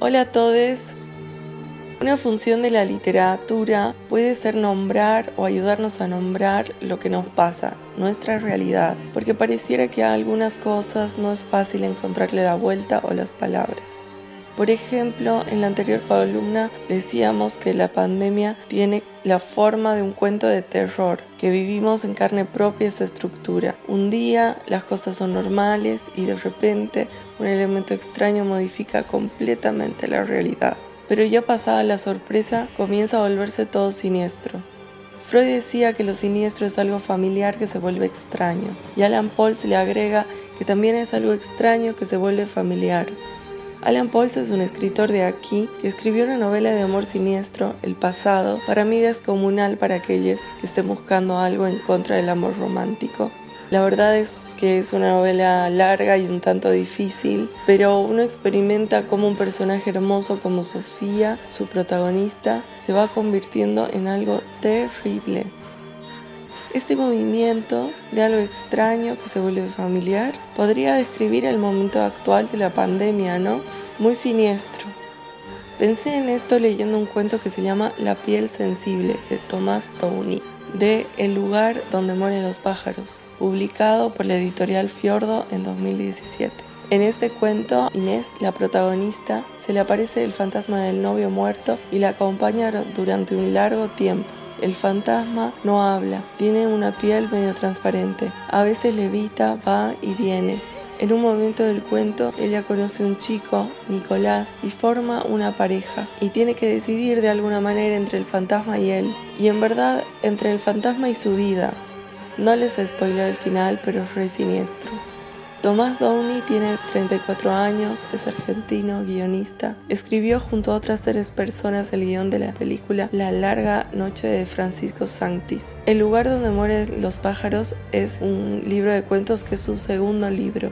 Hola a todos. Una función de la literatura puede ser nombrar o ayudarnos a nombrar lo que nos pasa, nuestra realidad, porque pareciera que a algunas cosas no es fácil encontrarle la vuelta o las palabras. Por ejemplo, en la anterior columna decíamos que la pandemia tiene la forma de un cuento de terror, que vivimos en carne propia esa estructura. Un día las cosas son normales y de repente un elemento extraño modifica completamente la realidad. Pero ya pasada la sorpresa, comienza a volverse todo siniestro. Freud decía que lo siniestro es algo familiar que se vuelve extraño, y Alan Paul se le agrega que también es algo extraño que se vuelve familiar. Alan Pauls es un escritor de aquí que escribió una novela de amor siniestro, El pasado, para mí descomunal para aquellos que estén buscando algo en contra del amor romántico. La verdad es que es una novela larga y un tanto difícil, pero uno experimenta como un personaje hermoso como Sofía, su protagonista, se va convirtiendo en algo terrible. Este movimiento de algo extraño que se vuelve familiar podría describir el momento actual de la pandemia, ¿no? Muy siniestro. Pensé en esto leyendo un cuento que se llama La piel sensible de Thomas Downey, de El lugar donde mueren los pájaros, publicado por la editorial Fiordo en 2017. En este cuento, Inés, la protagonista, se le aparece el fantasma del novio muerto y la acompaña durante un largo tiempo. El fantasma no habla, tiene una piel medio transparente. A veces levita, va y viene. En un momento del cuento, ella conoce a un chico, Nicolás, y forma una pareja. Y tiene que decidir de alguna manera entre el fantasma y él. Y en verdad, entre el fantasma y su vida. No les spoileo el final, pero es re siniestro. Tomás Downey tiene 34 años, es argentino, guionista. Escribió junto a otras tres personas el guion de la película La larga noche de Francisco Sanctis. El lugar donde mueren los pájaros es un libro de cuentos que es su segundo libro.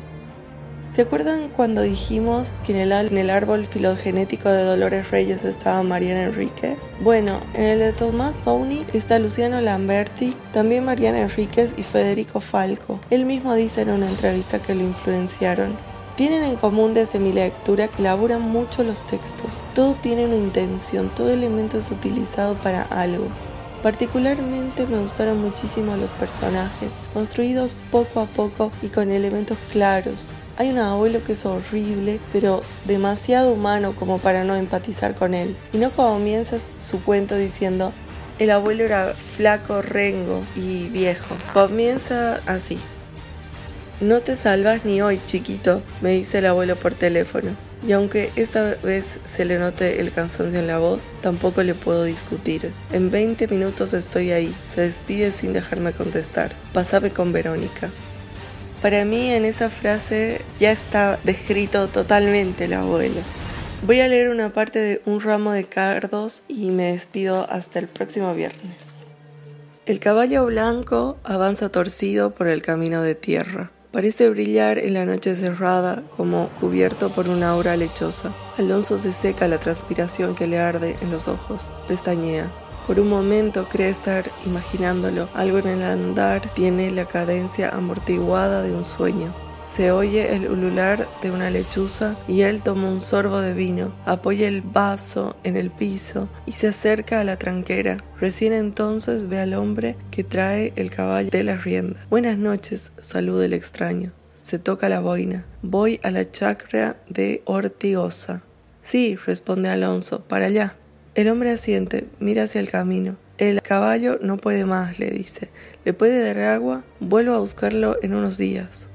¿Se acuerdan cuando dijimos que en el, árbol filogenético de Dolores Reyes estaba Mariana Enríquez? Bueno, en el de Tomás Downey está Luciano Lamberti, también Mariana Enríquez y Federico Falco. Él mismo dice en una entrevista que lo influenciaron. Tienen en común desde mi lectura que elaboran mucho los textos. Todo tiene una intención, todo elemento es utilizado para algo. Particularmente me gustaron muchísimo los personajes, construidos poco a poco y con elementos claros, hay un abuelo que es horrible, pero demasiado humano como para no empatizar con él. Y no comienzas su cuento diciendo, el abuelo era flaco, rengo y viejo. Comienza así. No te salvas ni hoy, chiquito, me dice el abuelo por teléfono. Y aunque esta vez se le note el cansancio en la voz, tampoco le puedo discutir. En 20 minutos estoy ahí. Se despide sin dejarme contestar. Pásame con Verónica. Para mí en esa frase ya está descrito totalmente el abuelo. Voy a leer una parte de Un ramo de cardos y me despido hasta el próximo viernes. El caballo blanco avanza torcido por el camino de tierra. Parece brillar en la noche cerrada como cubierto por una aura lechosa. Alonso se seca la transpiración que le arde en los ojos. Pestañea. Por un momento cree estar imaginándolo. Algo en el andar tiene la cadencia amortiguada de un sueño. Se oye el ulular de una lechuza y él toma un sorbo de vino, apoya el vaso en el piso y se acerca a la tranquera. Recién entonces ve al hombre que trae el caballo de la rienda. Buenas noches, saluda el extraño. Se toca la boina. Voy a la chacra de Ortigosa. Sí, responde Alonso, para allá. El hombre asiente, mira hacia el camino. El caballo no puede más, le dice. ¿Le puede dar agua? Vuelvo a buscarlo en unos días.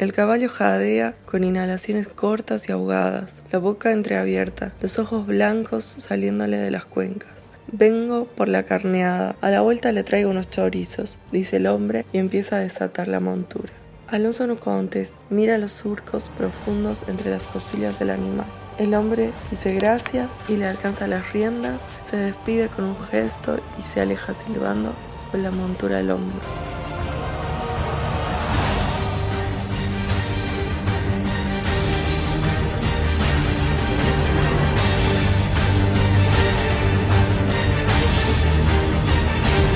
El caballo jadea con inhalaciones cortas y ahogadas, la boca entreabierta, los ojos blancos saliéndole de las cuencas. Vengo por la carneada. A la vuelta le traigo unos chorizos, dice el hombre y empieza a desatar la montura. Alonso no contesta, mira los surcos profundos entre las costillas del animal. El hombre dice gracias y le alcanza las riendas, se despide con un gesto y se aleja silbando con la montura al hombro.